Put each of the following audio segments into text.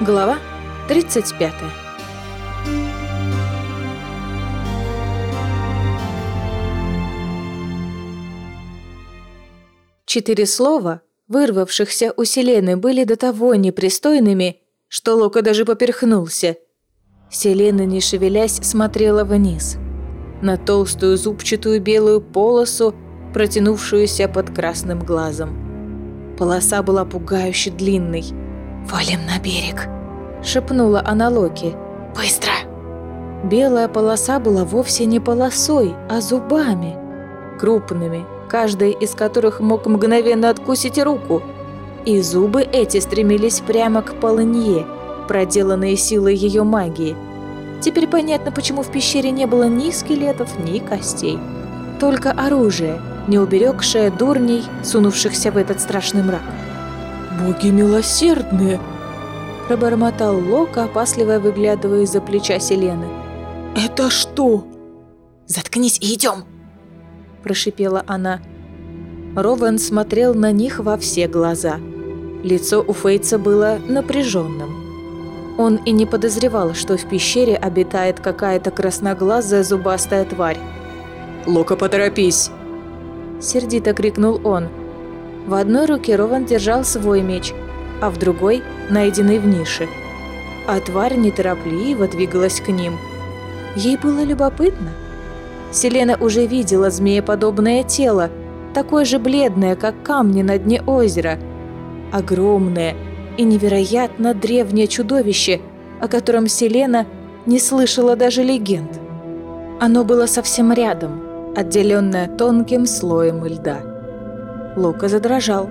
Глава 35 Четыре слова, вырвавшихся у Селены, были до того непристойными, что Лока даже поперхнулся. Селена, не шевелясь, смотрела вниз. На толстую зубчатую белую полосу, протянувшуюся под красным глазом. Полоса была пугающе длинной. «Валим на берег!» – шепнула она Локи. «Быстро!» Белая полоса была вовсе не полосой, а зубами. Крупными, каждый из которых мог мгновенно откусить руку. И зубы эти стремились прямо к полынье, проделанные силой ее магии. Теперь понятно, почему в пещере не было ни скелетов, ни костей. Только оружие, не уберегшее дурней, сунувшихся в этот страшный мрак. «Боги милосердные!» Пробормотал Лока, опасливо выглядывая из-за плеча Селены. «Это что?» «Заткнись и идем!» Прошипела она. Рован смотрел на них во все глаза. Лицо у Фейца было напряженным. Он и не подозревал, что в пещере обитает какая-то красноглазая зубастая тварь. «Лока, поторопись!» Сердито крикнул он. В одной руке Рован держал свой меч, а в другой – найденный в нише. А тварь неторопливо двигалась к ним. Ей было любопытно. Селена уже видела змееподобное тело, такое же бледное, как камни на дне озера. Огромное и невероятно древнее чудовище, о котором Селена не слышала даже легенд. Оно было совсем рядом, отделенное тонким слоем льда. Лука задрожал.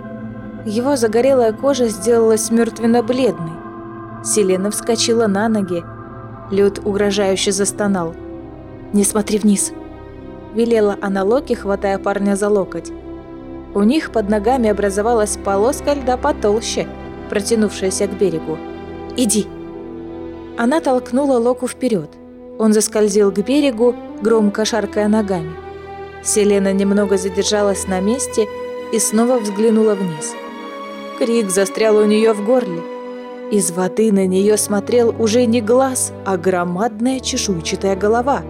Его загорелая кожа сделалась мертвенно-бледной. Селена вскочила на ноги. Лед угрожающе застонал. «Не смотри вниз!» Велела она Локи, хватая парня за локоть. У них под ногами образовалась полоска льда потолще, протянувшаяся к берегу. «Иди!» Она толкнула Локу вперед. Он заскользил к берегу, громко шаркая ногами. Селена немного задержалась на месте и снова взглянула вниз. Крик застрял у нее в горле. Из воды на нее смотрел уже не глаз, а громадная чешуйчатая голова.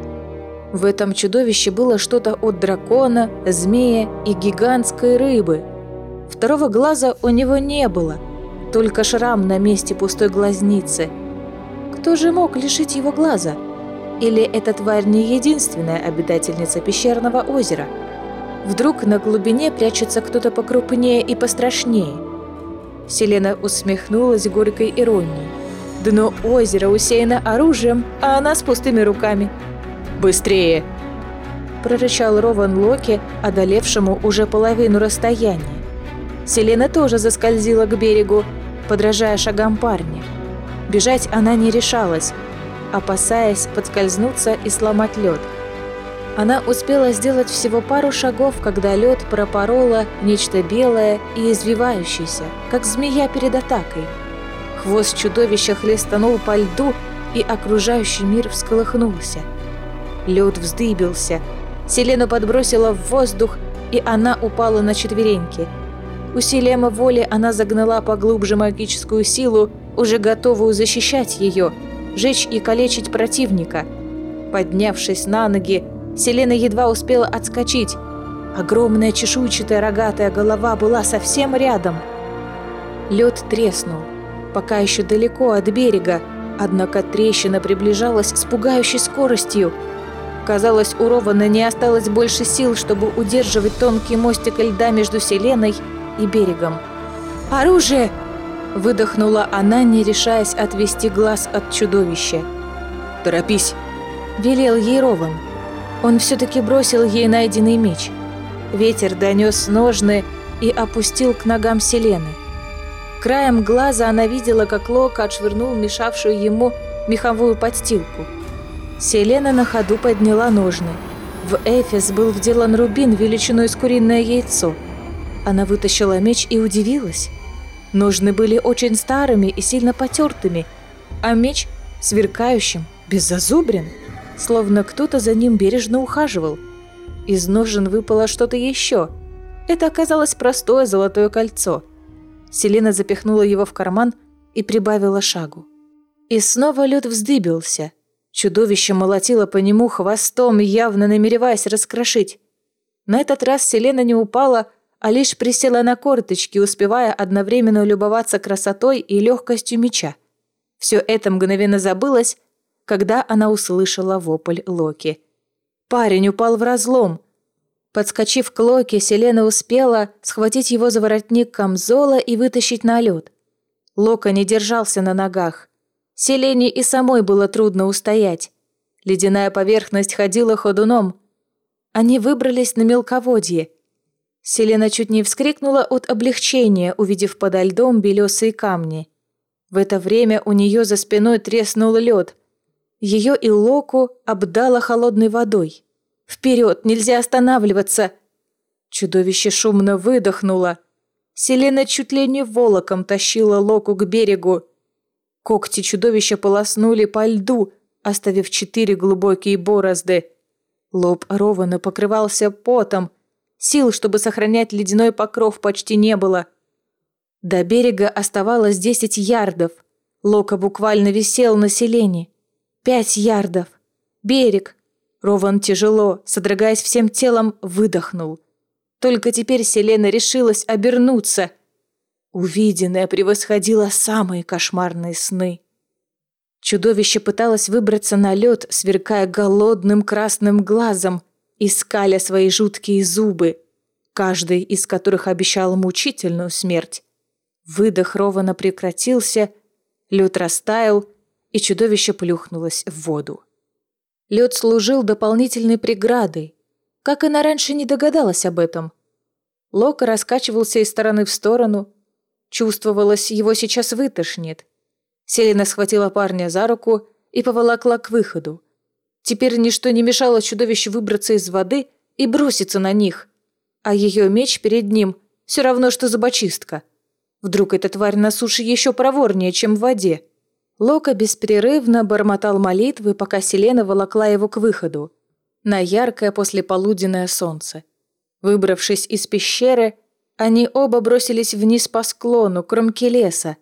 В этом чудовище было что-то от дракона, змея и гигантской рыбы. Второго глаза у него не было, только шрам на месте пустой глазницы. Кто же мог лишить его глаза? Или эта тварь не единственная обитательница пещерного озера? Вдруг на глубине прячется кто-то покрупнее и пострашнее? Селена усмехнулась горькой иронией. Дно озера усеяно оружием, а она с пустыми руками. «Быстрее!» прорычал Рован Локи, одолевшему уже половину расстояния. Селена тоже заскользила к берегу, подражая шагам парня. Бежать она не решалась, опасаясь подскользнуться и сломать лед. Она успела сделать всего пару шагов, когда лед пропороло нечто белое и извивающееся, как змея перед атакой. Хвост чудовища хлестанул по льду, и окружающий мир всколыхнулся. Лед вздыбился, Селену подбросила в воздух, и она упала на четвереньки. Усилием воли она загнала поглубже магическую силу, уже готовую защищать ее – жечь и калечить противника. Поднявшись на ноги, Селена едва успела отскочить. Огромная чешуйчатая рогатая голова была совсем рядом. Лед треснул, пока еще далеко от берега, однако трещина приближалась с пугающей скоростью. Казалось, у Рована не осталось больше сил, чтобы удерживать тонкий мостик льда между Селеной и берегом. «Оружие!» Выдохнула она, не решаясь отвести глаз от чудовища. «Торопись!» – велел ей Рован. Он все-таки бросил ей найденный меч. Ветер донес ножны и опустил к ногам Селены. Краем глаза она видела, как Лока отшвырнул мешавшую ему меховую подстилку. Селена на ходу подняла ножны. В Эфес был вделан рубин величиной с куриное яйцо. Она вытащила меч и удивилась. Ножны были очень старыми и сильно потертыми, а меч сверкающим, без словно кто-то за ним бережно ухаживал. Из ножен выпало что-то еще. Это оказалось простое золотое кольцо. Селена запихнула его в карман и прибавила шагу. И снова лед вздыбился. Чудовище молотило по нему хвостом, явно намереваясь раскрошить. На этот раз Селена не упала, а лишь присела на корточки, успевая одновременно любоваться красотой и легкостью меча. Все это мгновенно забылось, когда она услышала вопль Локи. Парень упал в разлом. Подскочив к Локи, Селена успела схватить его за воротник камзола и вытащить на лед. Лока не держался на ногах. Селене и самой было трудно устоять. Ледяная поверхность ходила ходуном. Они выбрались на мелководье. Селена чуть не вскрикнула от облегчения, увидев подо льдом белесые камни. В это время у нее за спиной треснул лед. Ее и Локу обдало холодной водой. «Вперед! Нельзя останавливаться!» Чудовище шумно выдохнуло. Селена чуть ли не волоком тащила Локу к берегу. Когти чудовища полоснули по льду, оставив четыре глубокие борозды. Лоб Рована покрывался потом – Сил, чтобы сохранять ледяной покров, почти не было. До берега оставалось десять ярдов. Лока буквально висел на селении. Пять ярдов. Берег. Рован тяжело, содрогаясь всем телом, выдохнул. Только теперь Селена решилась обернуться. Увиденное превосходило самые кошмарные сны. Чудовище пыталось выбраться на лед, сверкая голодным красным глазом – искали свои жуткие зубы, каждый из которых обещал мучительную смерть. Выдох Рована прекратился, лед растаял, и чудовище плюхнулось в воду. Лед служил дополнительной преградой, как она раньше не догадалась об этом. Лока раскачивался из стороны в сторону. Чувствовалось, его сейчас вытошнит. Селена схватила парня за руку и поволокла к выходу. Теперь ничто не мешало чудовищу выбраться из воды и броситься на них. А ее меч перед ним все равно, что зубочистка. Вдруг эта тварь на суше еще проворнее, чем в воде. Лока беспрерывно бормотал молитвы, пока Селена волокла его к выходу. На яркое послеполуденное солнце. Выбравшись из пещеры, они оба бросились вниз по склону, кромки леса.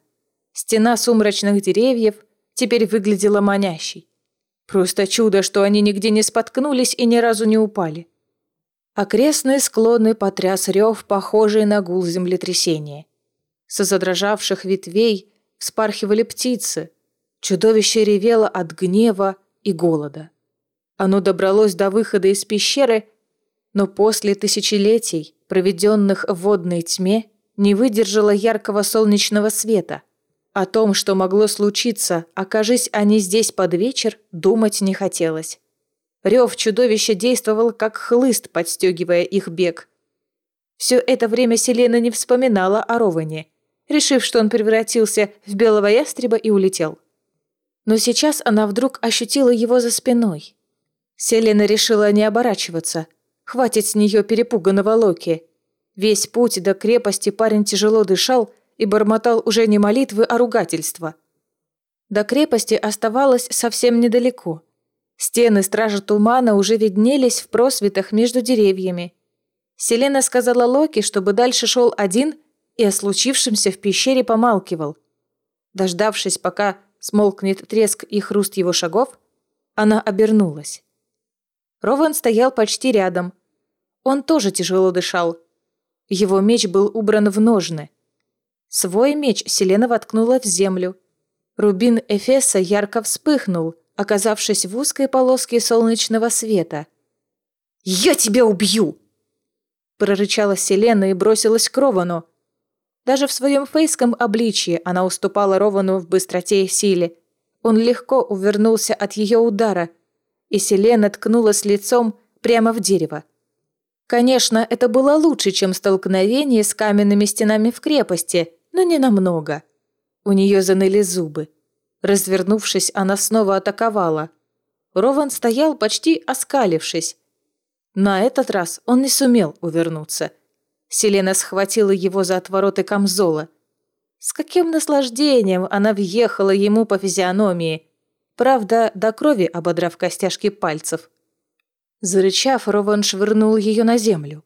Стена сумрачных деревьев теперь выглядела манящей. Просто чудо, что они нигде не споткнулись и ни разу не упали. Окрестные склоны потряс рев, похожий на гул землетрясения. Со задрожавших ветвей вспархивали птицы. Чудовище ревело от гнева и голода. Оно добралось до выхода из пещеры, но после тысячелетий, проведенных в водной тьме, не выдержало яркого солнечного света – о том, что могло случиться, окажись они здесь под вечер, думать не хотелось. Рев чудовища действовал как хлыст, подстегивая их бег. Все это время Селена не вспоминала о Роване, решив, что он превратился в белого ястреба и улетел. Но сейчас она вдруг ощутила его за спиной. Селена решила не оборачиваться. Хватит с нее перепуганного Локи. Весь путь до крепости парень тяжело дышал, и бормотал уже не молитвы, а ругательства. До крепости оставалось совсем недалеко. Стены стражи тумана уже виднелись в просветах между деревьями. Селена сказала Локи, чтобы дальше шел один и о случившемся в пещере помалкивал. Дождавшись, пока смолкнет треск и хруст его шагов, она обернулась. Рован стоял почти рядом. Он тоже тяжело дышал. Его меч был убран в ножны – Свой меч Селена воткнула в землю. Рубин Эфеса ярко вспыхнул, оказавшись в узкой полоске солнечного света. «Я тебя убью!» прорычала Селена и бросилась к Ровану. Даже в своем фейском обличье она уступала Ровану в быстроте и силе. Он легко увернулся от ее удара, и Селена ткнулась лицом прямо в дерево. Конечно, это было лучше, чем столкновение с каменными стенами в крепости – но не намного. У нее заныли зубы. Развернувшись, она снова атаковала. Рован стоял, почти оскалившись. На этот раз он не сумел увернуться. Селена схватила его за отвороты камзола. С каким наслаждением она въехала ему по физиономии, правда, до крови ободрав костяшки пальцев. Зарычав, Рован швырнул ее на землю.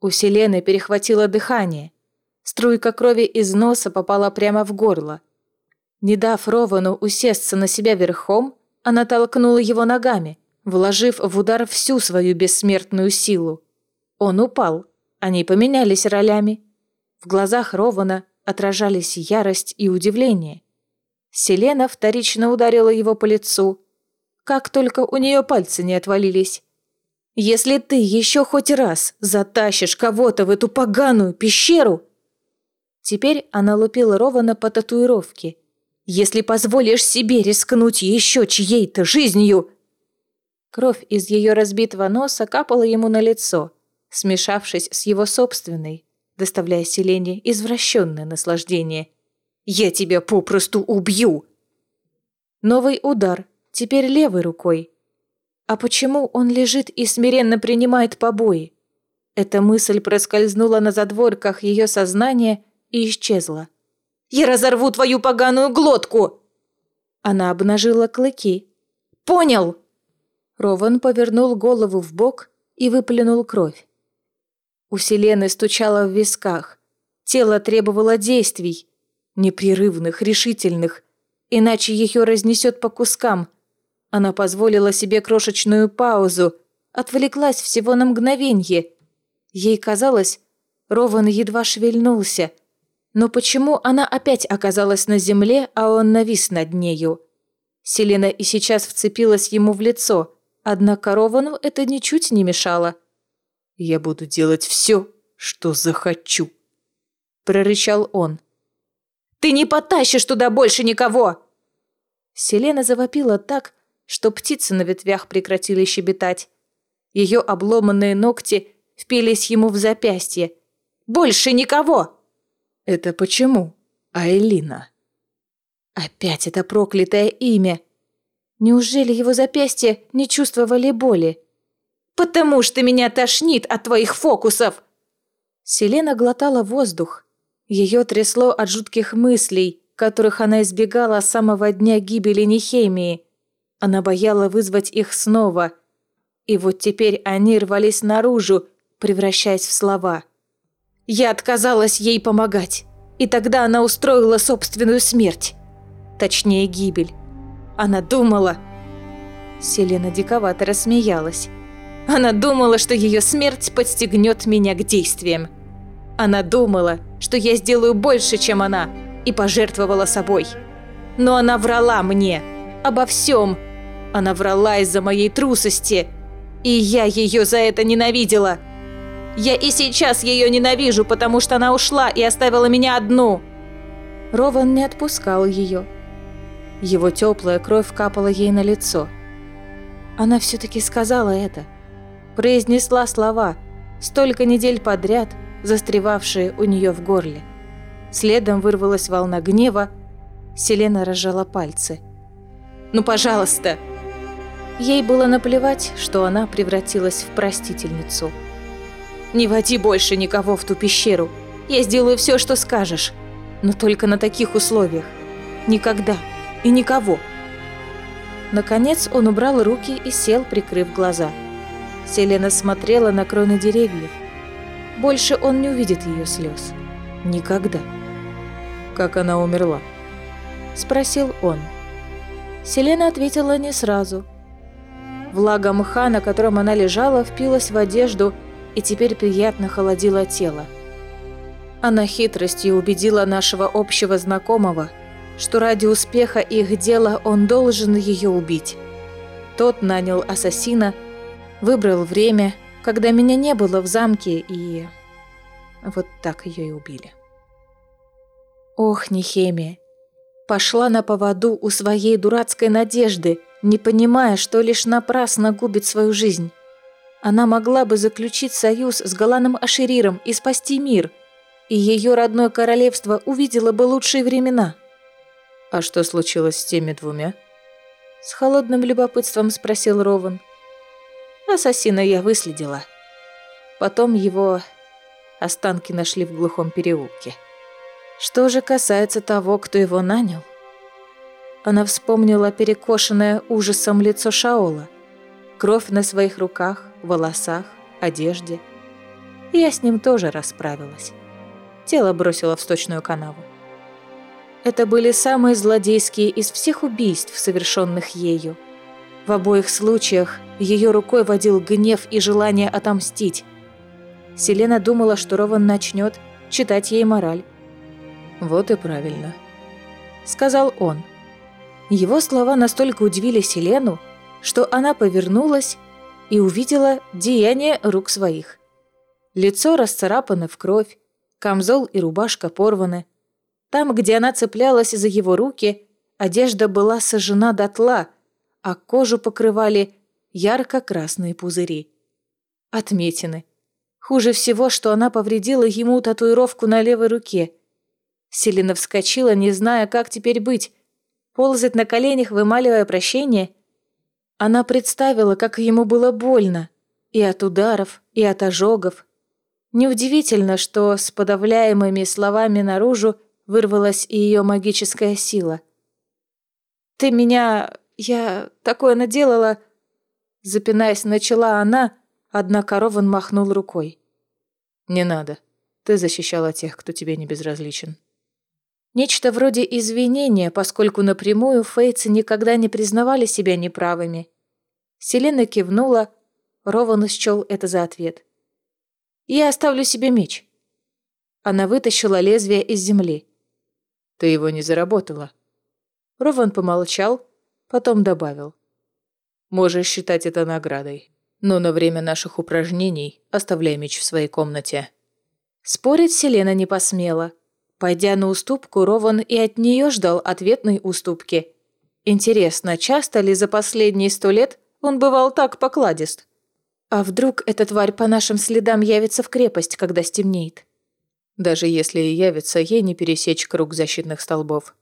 У Селены перехватило дыхание – Струйка крови из носа попала прямо в горло. Не дав Ровану усесться на себя верхом, она толкнула его ногами, вложив в удар всю свою бессмертную силу. Он упал, они поменялись ролями. В глазах Рована отражались ярость и удивление. Селена вторично ударила его по лицу. Как только у нее пальцы не отвалились. «Если ты еще хоть раз затащишь кого-то в эту поганую пещеру...» Теперь она лупила Рована по татуировке. «Если позволишь себе рискнуть еще чьей-то жизнью...» Кровь из ее разбитого носа капала ему на лицо, смешавшись с его собственной, доставляя Селене извращенное наслаждение. «Я тебя попросту убью!» Новый удар, теперь левой рукой. А почему он лежит и смиренно принимает побои? Эта мысль проскользнула на задворках ее сознания и исчезла. «Я разорву твою поганую глотку!» Она обнажила клыки. «Понял!» Рован повернул голову в бок и выплюнул кровь. У Селены стучало в висках. Тело требовало действий. Непрерывных, решительных. Иначе ее разнесет по кускам. Она позволила себе крошечную паузу. Отвлеклась всего на мгновенье. Ей казалось, Рован едва шевельнулся. Но почему она опять оказалась на земле, а он навис над нею? Селена и сейчас вцепилась ему в лицо, однако Ровану это ничуть не мешало. «Я буду делать все, что захочу», — прорычал он. «Ты не потащишь туда больше никого!» Селена завопила так, что птицы на ветвях прекратили щебетать. Ее обломанные ногти впились ему в запястье. «Больше никого!» «Это почему, Айлина?» Опять это проклятое имя. Неужели его запястья не чувствовали боли? «Потому что меня тошнит от твоих фокусов!» Селена глотала воздух. Ее трясло от жутких мыслей, которых она избегала с самого дня гибели Нехемии. Она бояла вызвать их снова. И вот теперь они рвались наружу, превращаясь в слова. Я отказалась ей помогать. И тогда она устроила собственную смерть. Точнее, гибель. Она думала... Селена диковато рассмеялась. Она думала, что ее смерть подстегнет меня к действиям. Она думала, что я сделаю больше, чем она, и пожертвовала собой. Но она врала мне. Обо всем. Она врала из-за моей трусости. И я ее за это ненавидела. Я и сейчас ее ненавижу, потому что она ушла и оставила меня одну. Рован не отпускал ее. Его теплая кровь капала ей на лицо. Она все-таки сказала это произнесла слова, столько недель подряд застревавшие у нее в горле. Следом вырвалась волна гнева, Селена разжала пальцы. «Ну, пожалуйста!» Ей было наплевать, что она превратилась в простительницу. «Не води больше никого в ту пещеру. Я сделаю все, что скажешь. Но только на таких условиях. Никогда и никого». Наконец он убрал руки и сел, прикрыв глаза. Селена смотрела на кроны деревьев. Больше он не увидит ее слез. Никогда. «Как она умерла?» Спросил он. Селена ответила не сразу. Влага мха, на котором она лежала, впилась в одежду и теперь приятно холодила тело. Она хитростью убедила нашего общего знакомого, что ради успеха их дела он должен ее убить. Тот нанял ассасина – Выбрал время, когда меня не было в замке, и... Вот так ее и убили. Ох, Нехемия. Пошла на поводу у своей дурацкой надежды, не понимая, что лишь напрасно губит свою жизнь. Она могла бы заключить союз с Галаном Ашириром и спасти мир, и ее родное королевство увидело бы лучшие времена. «А что случилось с теми двумя?» С холодным любопытством спросил Рован. Ассасина я выследила. Потом его останки нашли в глухом переулке. Что же касается того, кто его нанял? Она вспомнила перекошенное ужасом лицо Шаола, кровь на своих руках, волосах, одежде. Я с ним тоже расправилась. Тело бросила в сточную канаву. Это были самые злодейские из всех убийств, совершенных ею. В обоих случаях ее рукой водил гнев и желание отомстить. Селена думала, что Рован начнет читать ей мораль. Вот и правильно. Сказал он. Его слова настолько удивили Селену, что она повернулась и увидела деяние рук своих. Лицо расцарапано в кровь, камзол и рубашка порваны. Там, где она цеплялась за его руки, одежда была сожжена дотла, а кожу покрывали ярко-красные пузыри. Отметины. Хуже всего, что она повредила ему татуировку на левой руке. Селина вскочила, не зная, как теперь быть. Ползать на коленях, вымаливая прощение. Она представила, как ему было больно. И от ударов, и от ожогов. Неудивительно, что с подавляемыми словами наружу вырвалась и ее магическая сила. «Ты меня... я такое наделала...» Запинаясь, начала она, однако Рован махнул рукой. «Не надо. Ты защищала тех, кто тебе не безразличен». Нечто вроде извинения, поскольку напрямую фейцы никогда не признавали себя неправыми. Селена кивнула, Рован счел это за ответ. «Я оставлю себе меч». Она вытащила лезвие из земли. «Ты его не заработала». Рован помолчал, потом добавил. «Можешь считать это наградой, но на время наших упражнений оставляй меч в своей комнате». Спорить Селена не посмела. Пойдя на уступку, Рован и от нее ждал ответной уступки. Интересно, часто ли за последние сто лет он бывал так покладист? А вдруг эта тварь по нашим следам явится в крепость, когда стемнеет? Даже если и явится, ей не пересечь круг защитных столбов.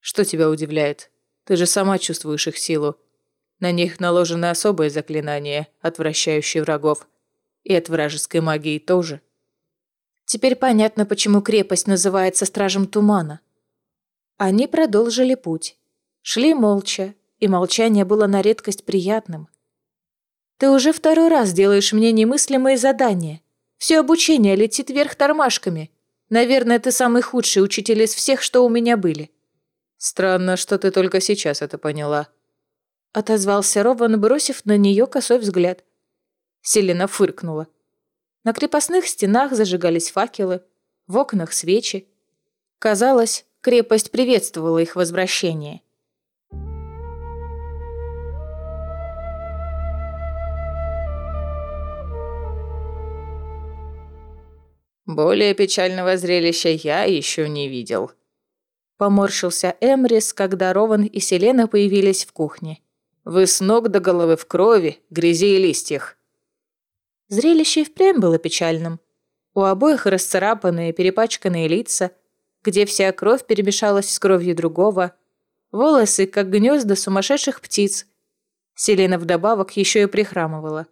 Что тебя удивляет? Ты же сама чувствуешь их силу. На них наложены особые заклинания, отвращающие врагов. И от вражеской магии тоже. Теперь понятно, почему крепость называется Стражем Тумана. Они продолжили путь. Шли молча, и молчание было на редкость приятным. «Ты уже второй раз делаешь мне немыслимые задания. Все обучение летит вверх тормашками. Наверное, ты самый худший учитель из всех, что у меня были». «Странно, что ты только сейчас это поняла», — отозвался Рован, бросив на нее косой взгляд. Селена фыркнула. На крепостных стенах зажигались факелы, в окнах свечи. Казалось, крепость приветствовала их возвращение. «Более печального зрелища я еще не видел», Поморщился Эмрис, когда Рован и Селена появились в кухне. «Вы с ног до головы в крови, грязи и листьях. Зрелище и впрямь было печальным. У обоих расцарапанные, перепачканные лица, где вся кровь перемешалась с кровью другого, волосы, как гнезда сумасшедших птиц. Селена вдобавок еще и прихрамывала.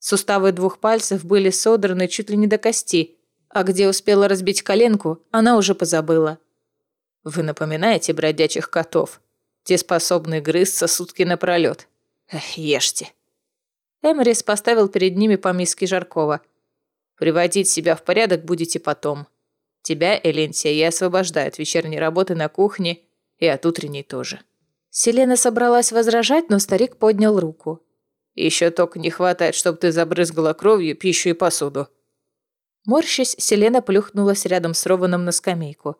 Суставы двух пальцев были содраны чуть ли не до кости, а где успела разбить коленку, она уже позабыла. Вы напоминаете бродячих котов. Те способны грызться сутки напролет. Эх, ешьте. Эмрис поставил перед ними по миске жаркого. «Приводить себя в порядок будете потом. Тебя, Элентия, я освобождаю от вечерней работы на кухне и от утренней тоже». Селена собралась возражать, но старик поднял руку. «Еще только не хватает, чтобы ты забрызгала кровью пищу и посуду». Морщась, Селена плюхнулась рядом с Рованом на скамейку.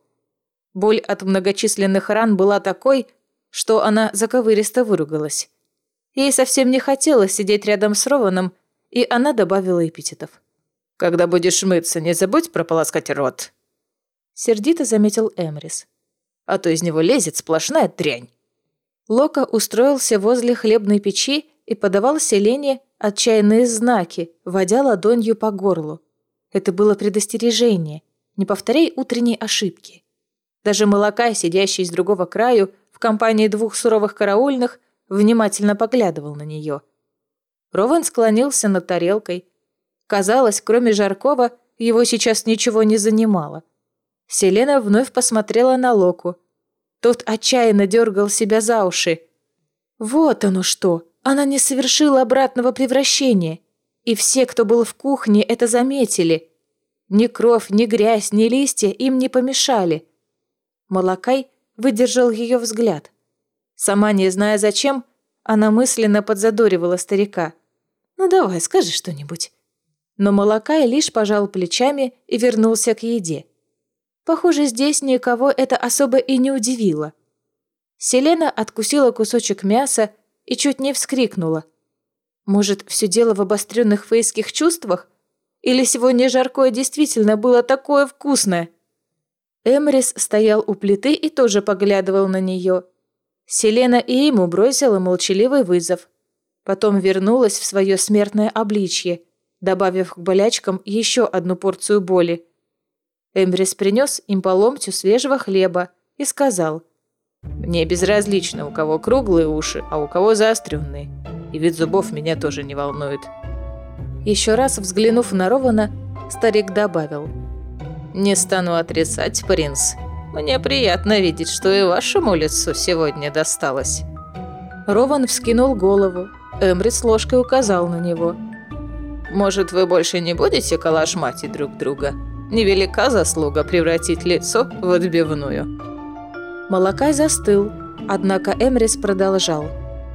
Боль от многочисленных ран была такой, что она заковыристо выругалась. Ей совсем не хотелось сидеть рядом с Рованом, и она добавила эпитетов. «Когда будешь мыться, не забудь прополоскать рот», — сердито заметил Эмрис. «А то из него лезет сплошная дрянь». Лока устроился возле хлебной печи и подавал Селене отчаянные знаки, водя ладонью по горлу. Это было предостережение. Не повторяй утренней ошибки. Даже молока, сидящий с другого краю, в компании двух суровых караульных, внимательно поглядывал на нее. Рован склонился над тарелкой. Казалось, кроме Жаркова, его сейчас ничего не занимало. Селена вновь посмотрела на Локу. Тот отчаянно дергал себя за уши. Вот оно что! Она не совершила обратного превращения. И все, кто был в кухне, это заметили. Ни кровь, ни грязь, ни листья им не помешали. Малакай выдержал ее взгляд. Сама не зная зачем, она мысленно подзадоривала старика. «Ну давай, скажи что-нибудь». Но Малакай лишь пожал плечами и вернулся к еде. Похоже, здесь никого это особо и не удивило. Селена откусила кусочек мяса и чуть не вскрикнула. Может, все дело в обостренных фейских чувствах? Или сегодня жаркое действительно было такое вкусное? Эмрис стоял у плиты и тоже поглядывал на нее. Селена и ему бросила молчаливый вызов. Потом вернулась в свое смертное обличье, добавив к болячкам еще одну порцию боли. Эмрис принес им по ломтю свежего хлеба и сказал, «Мне безразлично, у кого круглые уши, а у кого заостренные, и вид зубов меня тоже не волнует». Еще раз взглянув на Рована, старик добавил, «Не стану отрицать, принц, мне приятно видеть, что и вашему лицу сегодня досталось». Рован вскинул голову, Эмрис ложкой указал на него. «Может, вы больше не будете калашматить друг друга?» Невелика заслуга превратить лицо в отбивную. Малакай застыл, однако Эмрис продолжал.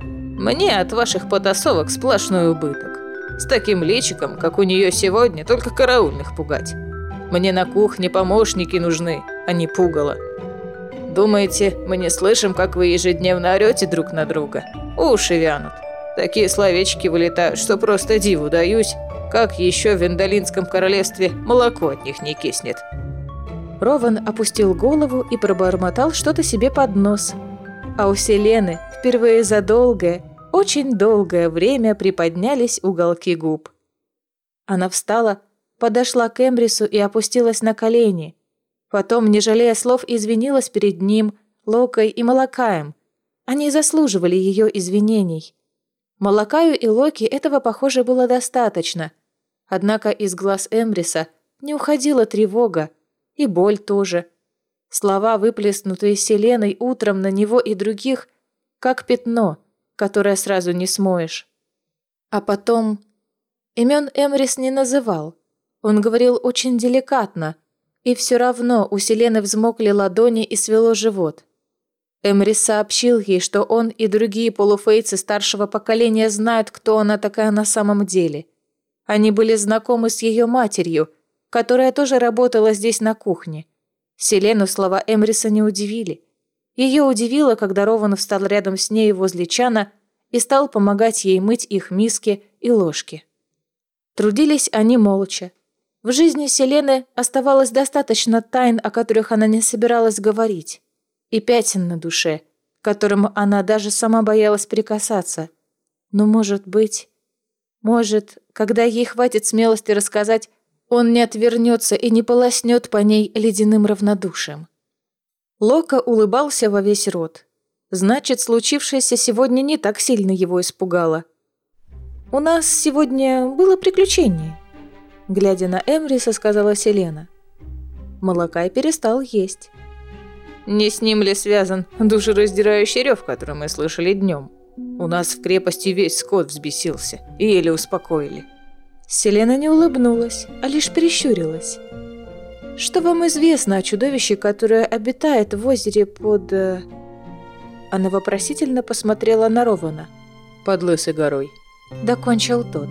«Мне от ваших потасовок сплошной убыток. С таким личиком, как у нее сегодня, только караульных пугать. Мне на кухне помощники нужны, а не пугало. Думаете, мы не слышим, как вы ежедневно орете друг на друга? Уши вянут. Такие словечки вылетают, что просто диву даюсь, как еще в Вендолинском королевстве молоко от них не киснет. Рован опустил голову и пробормотал что-то себе под нос. А у Селены впервые за долгое, очень долгое время приподнялись уголки губ. Она встала, подошла к Эмбрису и опустилась на колени. Потом, не жалея слов, извинилась перед ним, Локой и Малакаем. Они заслуживали ее извинений. Малакаю и Локи этого, похоже, было достаточно. Однако из глаз Эмбриса не уходила тревога, и боль тоже. Слова, выплеснутые Селеной утром на него и других, как пятно, которое сразу не смоешь. А потом... Имен Эмрис не называл. Он говорил очень деликатно, и все равно у Селены взмокли ладони и свело живот. Эмрис сообщил ей, что он и другие полуфейцы старшего поколения знают, кто она такая на самом деле – они были знакомы с ее матерью, которая тоже работала здесь на кухне. Селену слова Эмриса не удивили. Ее удивило, когда Рован встал рядом с ней возле чана и стал помогать ей мыть их миски и ложки. Трудились они молча. В жизни Селены оставалось достаточно тайн, о которых она не собиралась говорить, и пятен на душе, к которым она даже сама боялась прикасаться. Но, может быть... Может, когда ей хватит смелости рассказать, он не отвернется и не полоснет по ней ледяным равнодушием. Лока улыбался во весь рот. Значит, случившееся сегодня не так сильно его испугало. «У нас сегодня было приключение», — глядя на Эмриса, сказала Селена. Малакай перестал есть. «Не с ним ли связан душераздирающий рев, который мы слышали днем?» У нас в крепости весь скот взбесился, и еле успокоили. Селена не улыбнулась, а лишь прищурилась. «Что вам известно о чудовище, которое обитает в озере под...» э, Она вопросительно посмотрела на Рована. «Под Лысой горой», — докончил тот.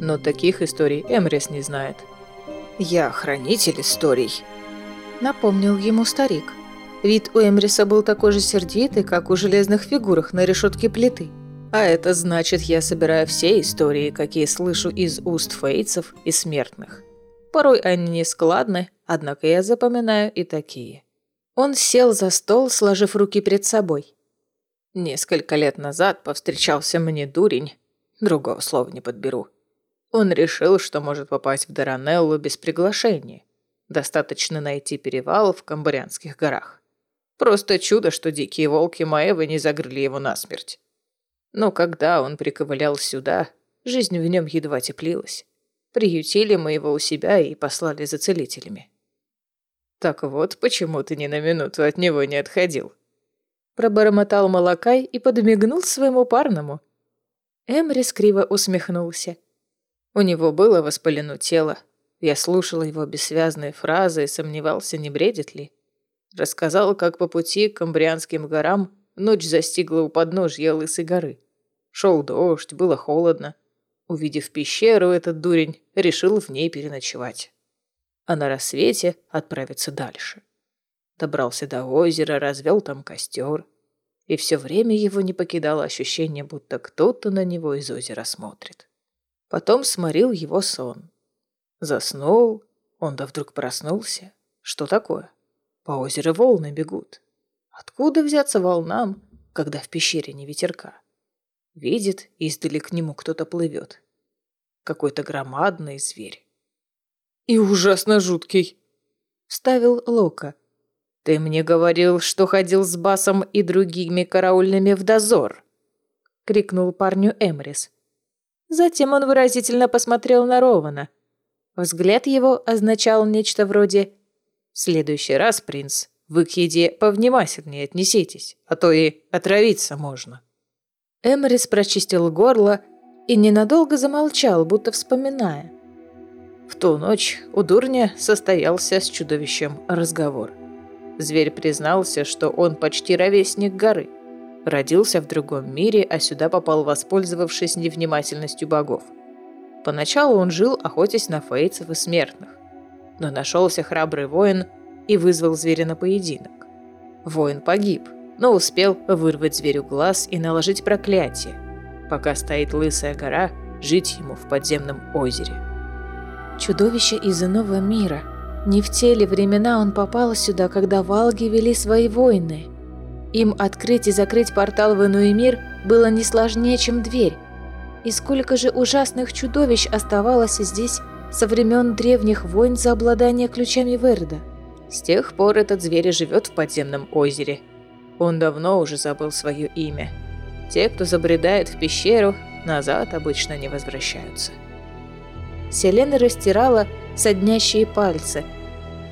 «Но таких историй Эмрис не знает». «Я хранитель историй», — напомнил ему старик. Вид у Эмриса был такой же сердитый, как у железных фигурах на решетке плиты. А это значит, я собираю все истории, какие слышу из уст фейцев и смертных. Порой они не складны, однако я запоминаю и такие. Он сел за стол, сложив руки перед собой. Несколько лет назад повстречался мне дурень, другого слова не подберу. Он решил, что может попасть в Даранеллу без приглашения. Достаточно найти перевал в Камбарианских горах. Просто чудо, что дикие волки Маэвы не загрыли его насмерть. Но когда он приковылял сюда, жизнь в нем едва теплилась. Приютили мы его у себя и послали за целителями. «Так вот, почему ты ни на минуту от него не отходил?» Пробормотал Малакай и подмигнул своему парному. Эмрис криво усмехнулся. У него было воспалено тело. Я слушала его бессвязные фразы и сомневался, не бредит ли. Рассказал, как по пути к Камбрианским горам ночь застигла у подножья Лысой горы. Шел дождь, было холодно. Увидев пещеру, этот дурень решил в ней переночевать. А на рассвете отправиться дальше. Добрался до озера, развел там костер. И все время его не покидало ощущение, будто кто-то на него из озера смотрит. Потом сморил его сон. Заснул, он да вдруг проснулся. Что такое? По озеру волны бегут. Откуда взяться волнам, когда в пещере не ветерка? Видит, издали к нему кто-то плывет. Какой-то громадный зверь. «И ужасно жуткий», — вставил Лока. «Ты мне говорил, что ходил с Басом и другими караульными в дозор», — крикнул парню Эмрис. Затем он выразительно посмотрел на Рована. Взгляд его означал нечто вроде «В следующий раз, принц, вы к еде повнимательнее отнеситесь, а то и отравиться можно». Эмрис прочистил горло и ненадолго замолчал, будто вспоминая. В ту ночь у дурня состоялся с чудовищем разговор. Зверь признался, что он почти ровесник горы. Родился в другом мире, а сюда попал, воспользовавшись невнимательностью богов. Поначалу он жил, охотясь на фейцев и смертных. Но нашелся храбрый воин и вызвал зверя на поединок. Воин погиб, но успел вырвать зверю глаз и наложить проклятие. Пока стоит лысая гора, жить ему в подземном озере. Чудовище из иного мира. Не в те ли времена он попал сюда, когда валги вели свои войны. Им открыть и закрыть портал в иной мир было не сложнее, чем дверь. И сколько же ужасных чудовищ оставалось здесь со времен древних войн за обладание ключами Верда. С тех пор этот зверь живет в подземном озере – он давно уже забыл свое имя. Те, кто забредает в пещеру, назад обычно не возвращаются. Селена растирала соднящие пальцы.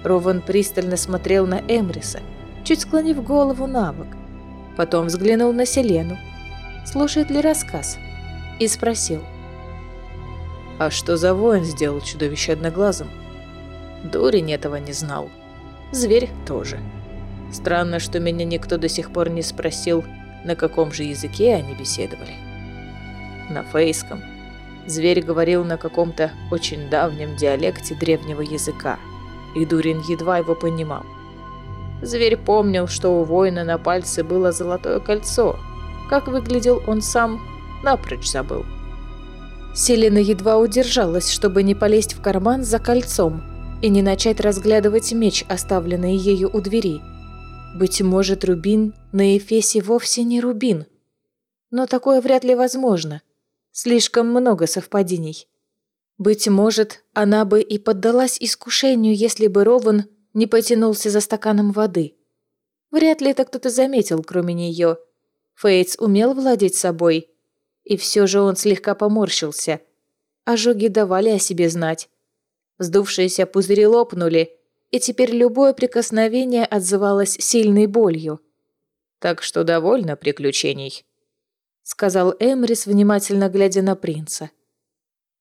Рован пристально смотрел на Эмриса, чуть склонив голову на бок. Потом взглянул на Селену, слушает ли рассказ, и спросил. «А что за воин сделал чудовище одноглазым?» Дурень этого не знал. Зверь тоже. Странно, что меня никто до сих пор не спросил, на каком же языке они беседовали. На фейском. Зверь говорил на каком-то очень давнем диалекте древнего языка, и Дурин едва его понимал. Зверь помнил, что у воина на пальце было золотое кольцо. Как выглядел он сам, напрочь забыл. Селена едва удержалась, чтобы не полезть в карман за кольцом и не начать разглядывать меч, оставленный ею у двери – быть может, рубин на Эфесе вовсе не рубин. Но такое вряд ли возможно. Слишком много совпадений. Быть может, она бы и поддалась искушению, если бы Рован не потянулся за стаканом воды. Вряд ли это кто-то заметил, кроме нее. Фейтс умел владеть собой. И все же он слегка поморщился. Ожоги давали о себе знать. Сдувшиеся пузыри лопнули, и теперь любое прикосновение отзывалось сильной болью. «Так что довольно приключений», — сказал Эмрис, внимательно глядя на принца.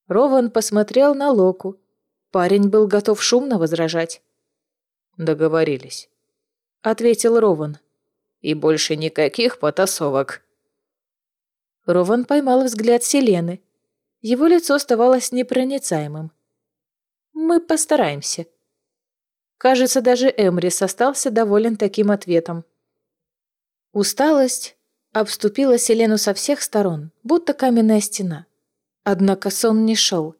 Рован посмотрел на Локу. Парень был готов шумно возражать. «Договорились», — ответил Рован. «И больше никаких потасовок». Рован поймал взгляд Селены. Его лицо оставалось непроницаемым. «Мы постараемся», Кажется, даже Эмрис остался доволен таким ответом. Усталость обступила Селену со всех сторон, будто каменная стена. Однако сон не шел.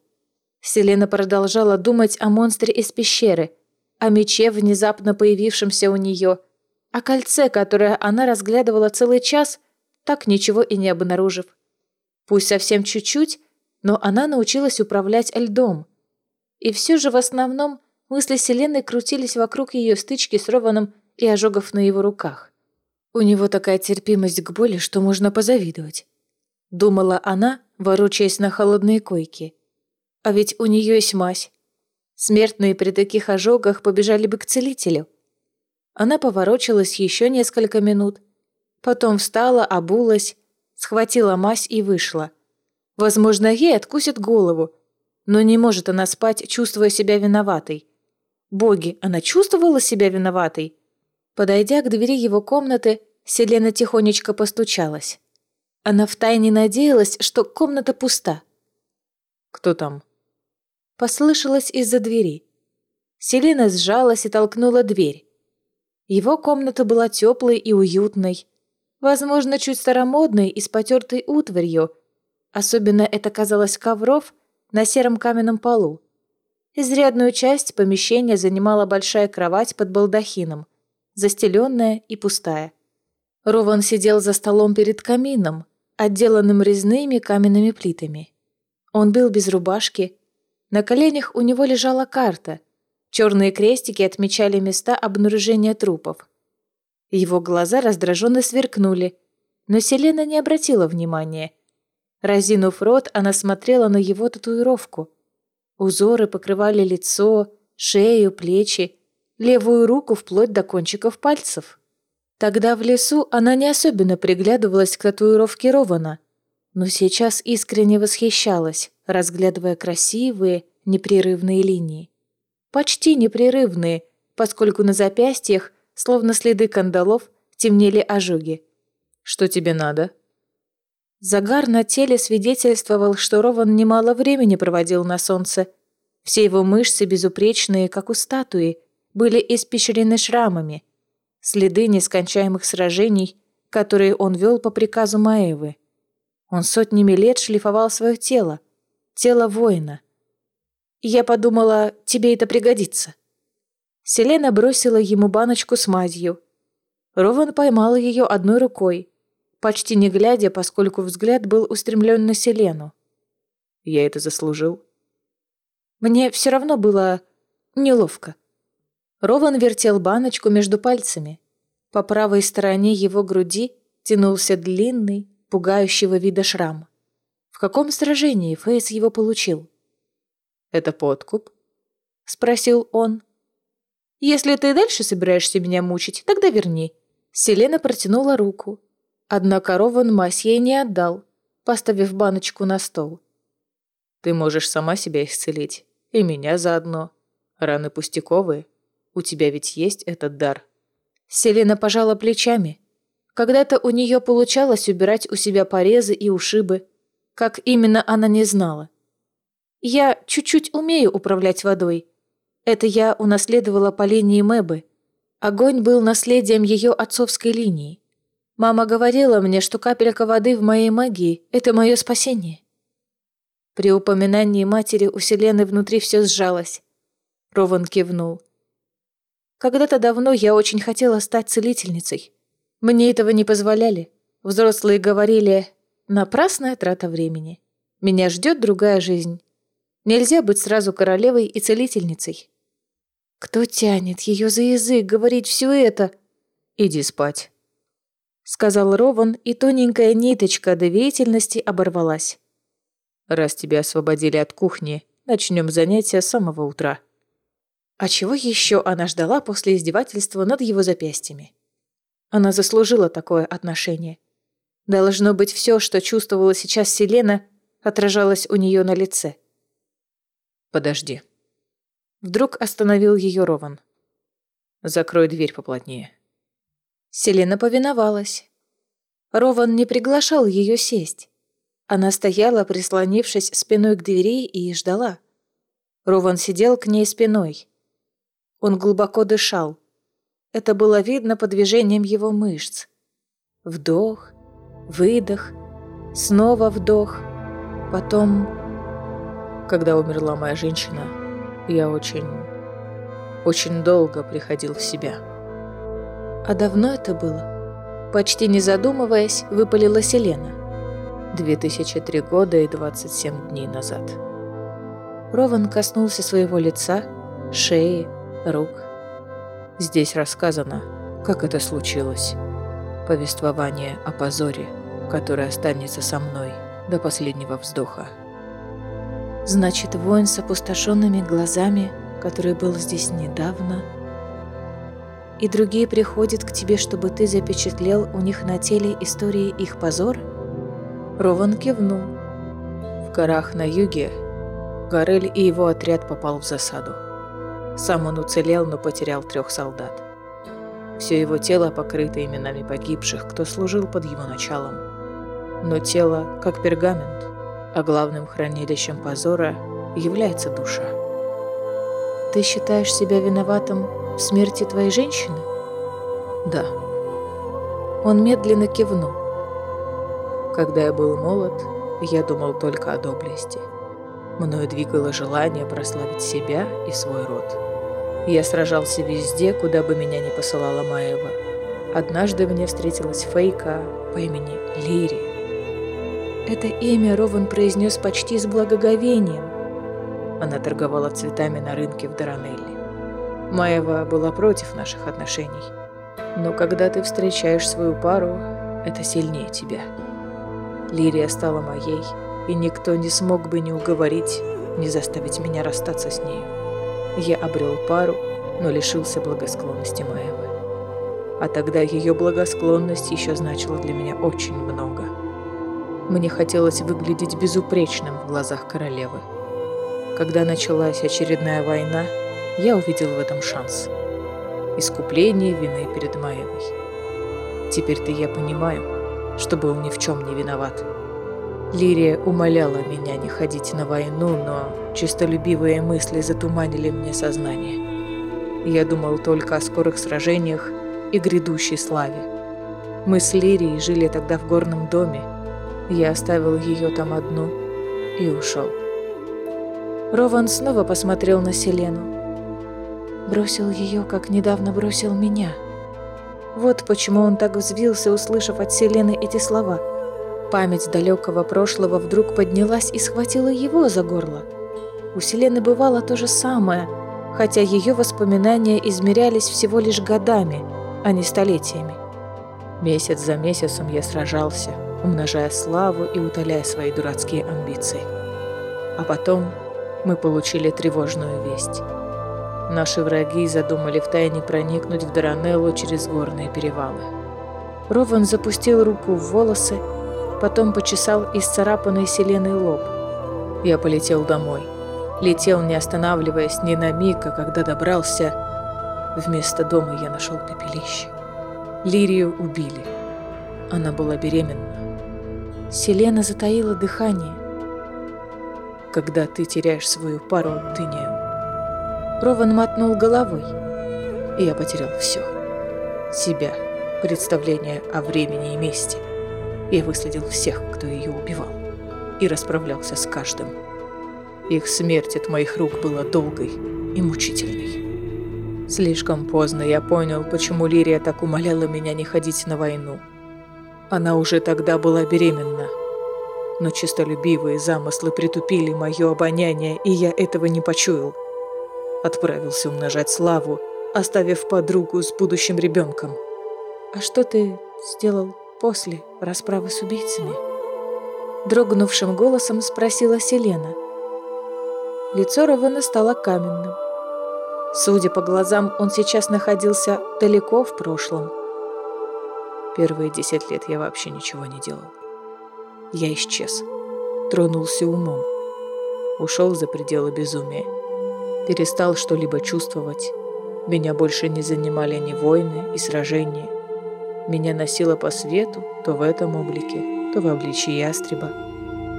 Селена продолжала думать о монстре из пещеры, о мече, внезапно появившемся у нее, о кольце, которое она разглядывала целый час, так ничего и не обнаружив. Пусть совсем чуть-чуть, но она научилась управлять льдом. И все же в основном Мысли Селены крутились вокруг ее стычки с Рованом и ожогов на его руках. У него такая терпимость к боли, что можно позавидовать. Думала она, ворочаясь на холодные койки. А ведь у нее есть мазь. Смертные при таких ожогах побежали бы к целителю. Она поворочилась еще несколько минут. Потом встала, обулась, схватила мазь и вышла. Возможно, ей откусит голову, но не может она спать, чувствуя себя виноватой. Боги, она чувствовала себя виноватой? Подойдя к двери его комнаты, Селена тихонечко постучалась. Она втайне надеялась, что комната пуста. «Кто там?» Послышалось из-за двери. Селена сжалась и толкнула дверь. Его комната была теплой и уютной. Возможно, чуть старомодной и с потертой утварью. Особенно это казалось ковров на сером каменном полу. Изрядную часть помещения занимала большая кровать под балдахином, застеленная и пустая. Рован сидел за столом перед камином, отделанным резными каменными плитами. Он был без рубашки. На коленях у него лежала карта. Черные крестики отмечали места обнаружения трупов. Его глаза раздраженно сверкнули, но Селена не обратила внимания. Разинув рот, она смотрела на его татуировку. Узоры покрывали лицо, шею, плечи, левую руку вплоть до кончиков пальцев. Тогда в лесу она не особенно приглядывалась к татуировке Рована, но сейчас искренне восхищалась, разглядывая красивые, непрерывные линии. Почти непрерывные, поскольку на запястьях, словно следы кандалов, темнели ожоги. «Что тебе надо?» Загар на теле свидетельствовал, что Рован немало времени проводил на солнце. Все его мышцы, безупречные, как у статуи, были испещрены шрамами – следы нескончаемых сражений, которые он вел по приказу Маевы. Он сотнями лет шлифовал свое тело, тело воина. я подумала, тебе это пригодится. Селена бросила ему баночку с мазью. Рован поймал ее одной рукой, почти не глядя, поскольку взгляд был устремлен на Селену. Я это заслужил. Мне все равно было неловко. Рован вертел баночку между пальцами. По правой стороне его груди тянулся длинный, пугающего вида шрам. В каком сражении Фейс его получил? «Это подкуп?» — спросил он. «Если ты дальше собираешься меня мучить, тогда верни». Селена протянула руку. Однако Рован мазь ей не отдал, поставив баночку на стол. «Ты можешь сама себя исцелить. И меня заодно. Раны пустяковые. У тебя ведь есть этот дар». Селена пожала плечами. Когда-то у нее получалось убирать у себя порезы и ушибы. Как именно, она не знала. Я чуть-чуть умею управлять водой. Это я унаследовала по линии Мэбы. Огонь был наследием ее отцовской линии. Мама говорила мне, что капелька воды в моей магии – это мое спасение. При упоминании матери у Селены внутри все сжалось. Рован кивнул. Когда-то давно я очень хотела стать целительницей. Мне этого не позволяли. Взрослые говорили «напрасная трата времени. Меня ждет другая жизнь. Нельзя быть сразу королевой и целительницей». Кто тянет ее за язык говорить все это? Иди спать. Сказал Рован, и тоненькая ниточка доверительности оборвалась. Раз тебя освободили от кухни, начнем занятия с самого утра. А чего еще она ждала после издевательства над его запястьями? Она заслужила такое отношение. Должно быть, все, что чувствовала сейчас Селена, отражалось у нее на лице. «Подожди». Вдруг остановил ее Рован. «Закрой дверь поплотнее». Селена повиновалась. Рован не приглашал ее сесть. Она стояла, прислонившись спиной к двери, и ждала. Рован сидел к ней спиной. Он глубоко дышал. Это было видно по движениям его мышц. Вдох, выдох, снова вдох, потом... Когда умерла моя женщина, я очень, очень долго приходил в себя. А давно это было? Почти не задумываясь, выпалила Селена. 2003 года и 27 дней назад. Рован коснулся своего лица, шеи, рук. Здесь рассказано, как это случилось. Повествование о позоре, которое останется со мной до последнего вздоха. Значит, воин с опустошенными глазами, который был здесь недавно, и другие приходят к тебе, чтобы ты запечатлел у них на теле истории их позора? Рован кивнул. В горах на юге Горель и его отряд попал в засаду. Сам он уцелел, но потерял трех солдат. Все его тело покрыто именами погибших, кто служил под его началом. Но тело как пергамент, а главным хранилищем позора является душа. Ты считаешь себя виноватым в смерти твоей женщины? Да. Он медленно кивнул. Когда я был молод, я думал только о доблести. Мною двигало желание прославить себя и свой род. Я сражался везде, куда бы меня ни посылала Маева. Однажды мне встретилась Фейка по имени Лири. Это имя Рован произнес почти с благоговением. Она торговала цветами на рынке в Даранелле. Маева была против наших отношений. Но когда ты встречаешь свою пару, это сильнее тебя. Лирия стала моей, и никто не смог бы ни уговорить, ни заставить меня расстаться с нею. Я обрел пару, но лишился благосклонности Маевы. А тогда ее благосклонность еще значила для меня очень много. Мне хотелось выглядеть безупречным в глазах королевы. Когда началась очередная война, я увидел в этом шанс. Искупление вины перед Маевой. Теперь-то я понимаю, что был ни в чем не виноват. Лирия умоляла меня не ходить на войну, но чистолюбивые мысли затуманили мне сознание. Я думал только о скорых сражениях и грядущей славе. Мы с Лирией жили тогда в горном доме. Я оставил ее там одну и ушел. Рован снова посмотрел на Селену. Бросил ее, как недавно бросил меня. Вот почему он так взвился, услышав от Селены эти слова – Память далекого прошлого вдруг поднялась и схватила его за горло. У Селены бывало то же самое, хотя ее воспоминания измерялись всего лишь годами, а не столетиями. Месяц за месяцем я сражался, умножая славу и утоляя свои дурацкие амбиции. А потом мы получили тревожную весть. Наши враги задумали втайне проникнуть в Даранеллу через горные перевалы. Рован запустил руку в волосы потом почесал исцарапанный селеной лоб. Я полетел домой. Летел, не останавливаясь ни на миг, а когда добрался, вместо дома я нашел пепелище. Лирию убили. Она была беременна. Селена затаила дыхание. Когда ты теряешь свою пару, ты не... Рован мотнул головой. И я потерял все. Себя, представление о времени и месте. Я выследил всех, кто ее убивал, и расправлялся с каждым. Их смерть от моих рук была долгой и мучительной. Слишком поздно я понял, почему Лирия так умоляла меня не ходить на войну. Она уже тогда была беременна. Но честолюбивые замыслы притупили мое обоняние, и я этого не почуял. Отправился умножать славу, оставив подругу с будущим ребенком. «А что ты сделал после расправы с убийцами?» Дрогнувшим голосом спросила Селена. Лицо Рована стало каменным. Судя по глазам, он сейчас находился далеко в прошлом. Первые десять лет я вообще ничего не делал. Я исчез, тронулся умом, ушел за пределы безумия, перестал что-либо чувствовать. Меня больше не занимали ни войны и сражения, меня носило по свету, то в этом облике, то в обличии ястреба.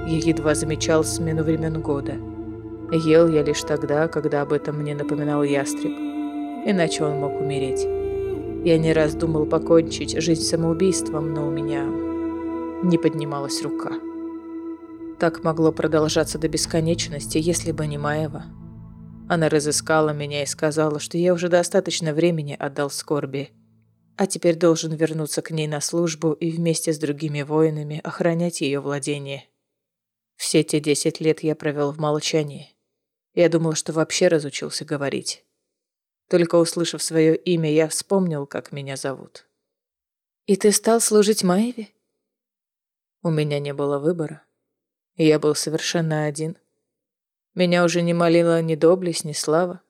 Я едва замечал смену времен года. Ел я лишь тогда, когда об этом мне напоминал ястреб. Иначе он мог умереть. Я не раз думал покончить жизнь самоубийством, но у меня не поднималась рука. Так могло продолжаться до бесконечности, если бы не Маева. Она разыскала меня и сказала, что я уже достаточно времени отдал скорби, а теперь должен вернуться к ней на службу и вместе с другими воинами охранять ее владение. Все те десять лет я провел в молчании. Я думал, что вообще разучился говорить. Только услышав свое имя, я вспомнил, как меня зовут. «И ты стал служить Маеве?» У меня не было выбора. Я был совершенно один. Меня уже не молила ни доблесть, ни слава.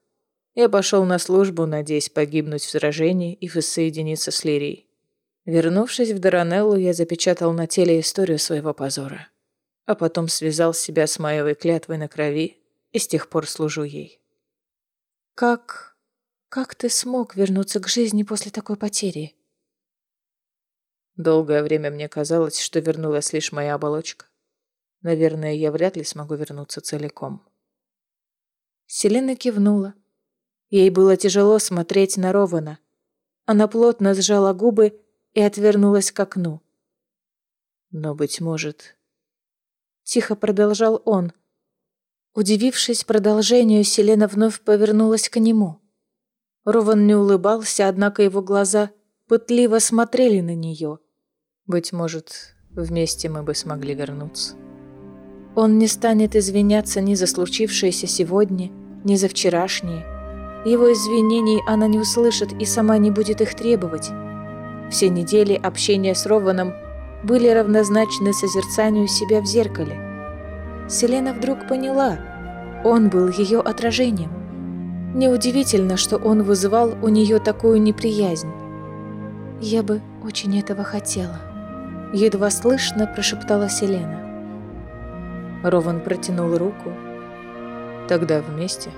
Я пошел на службу, надеясь погибнуть в сражении и воссоединиться с Лирией. Вернувшись в Даранеллу, я запечатал на теле историю своего позора. А потом связал себя с Маевой клятвой на крови и с тех пор служу ей. «Как... Как ты смог вернуться к жизни после такой потери? Долгое время мне казалось, что вернулась лишь моя оболочка. Наверное, я вряд ли смогу вернуться целиком. Селена кивнула. Ей было тяжело смотреть на Рована. Она плотно сжала губы и отвернулась к окну. Но, быть может... Тихо продолжал он. Удивившись продолжению, Селена вновь повернулась к нему. Рован не улыбался, однако его глаза пытливо смотрели на нее. Быть может, вместе мы бы смогли вернуться. Он не станет извиняться ни за случившееся сегодня, ни за вчерашнее. Его извинений она не услышит и сама не будет их требовать. Все недели общения с Рованом были равнозначны созерцанию себя в зеркале. Селена вдруг поняла, он был ее отражением. Неудивительно, что он вызывал у нее такую неприязнь. «Я бы очень этого хотела», — едва слышно прошептала Селена. Рован протянул руку. «Тогда вместе».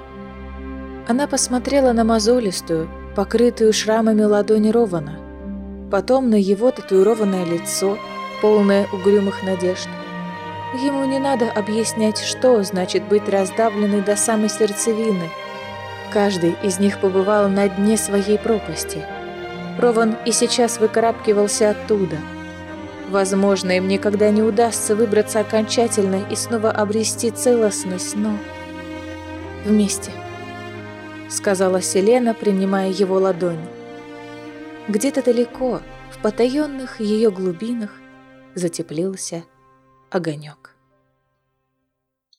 Она посмотрела на мозолистую, покрытую шрамами ладони Рована, потом на его татуированное лицо, полное угрюмых надежд. Ему не надо объяснять, что значит быть раздавленной до самой сердцевины. Каждый из них побывал на дне своей пропасти. Рован и сейчас выкарабкивался оттуда. Возможно, им никогда не удастся выбраться окончательно и снова обрести целостность, но... Вместе, сказала Селена, принимая его ладонь. Где-то далеко, в потаенных ее глубинах, затеплился огонек.